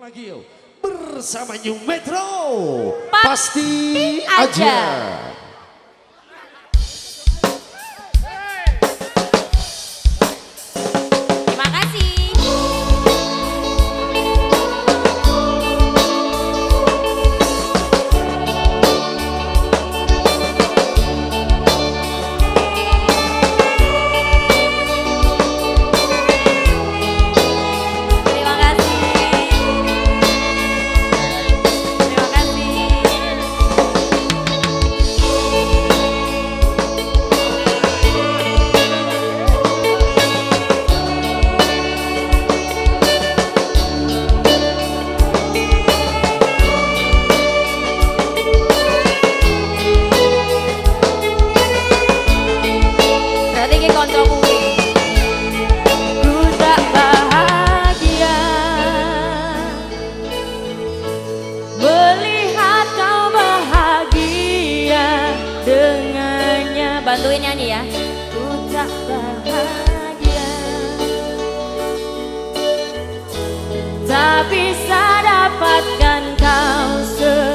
lagi yuk. Bersama New Metro. Pasti, Pasti aja. aja. bantuin nyanyi ya. Ku tak bahagia. Bisa dapatkan kau sendiri